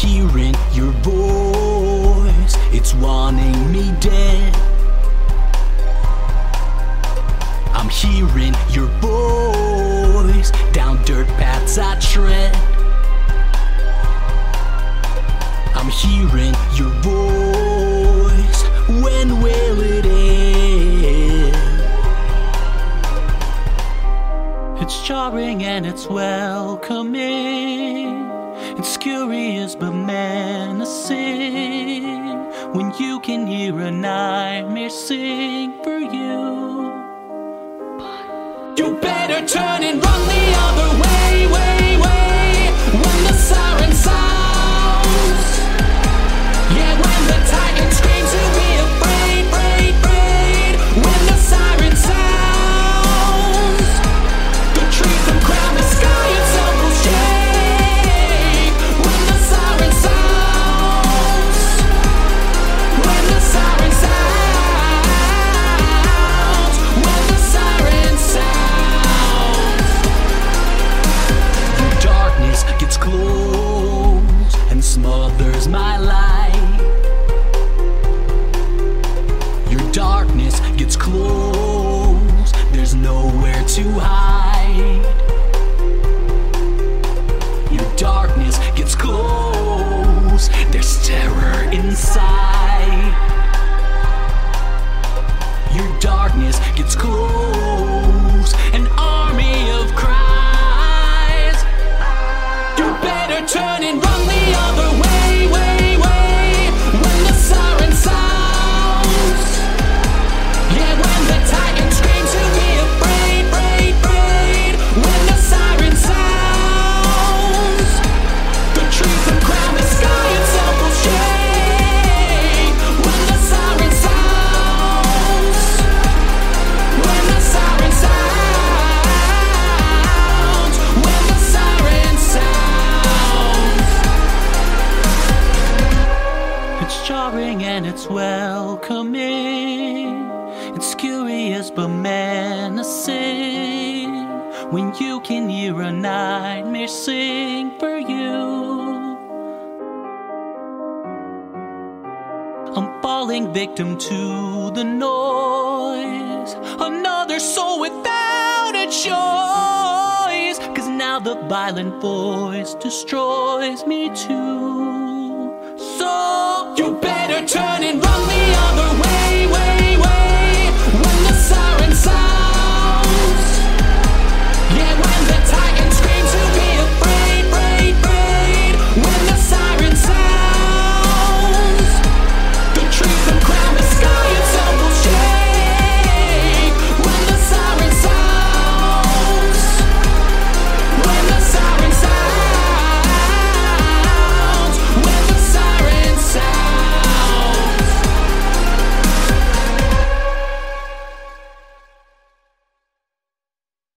Hearing your voice, it's wanting me dead. Jarring and it's welcoming. It's curious but menacing when you can hear a nightmare sing for you. You better turn and run the other way, and smothers my light. Your darkness gets close, there's nowhere to hide. Your darkness gets close, there's terror inside. And it's welcoming. It's curious but menacing when you can hear a nightmare sing for you. I'm falling victim to the noise. Another soul without a choice. Cause now the violent voice destroys me too turning round.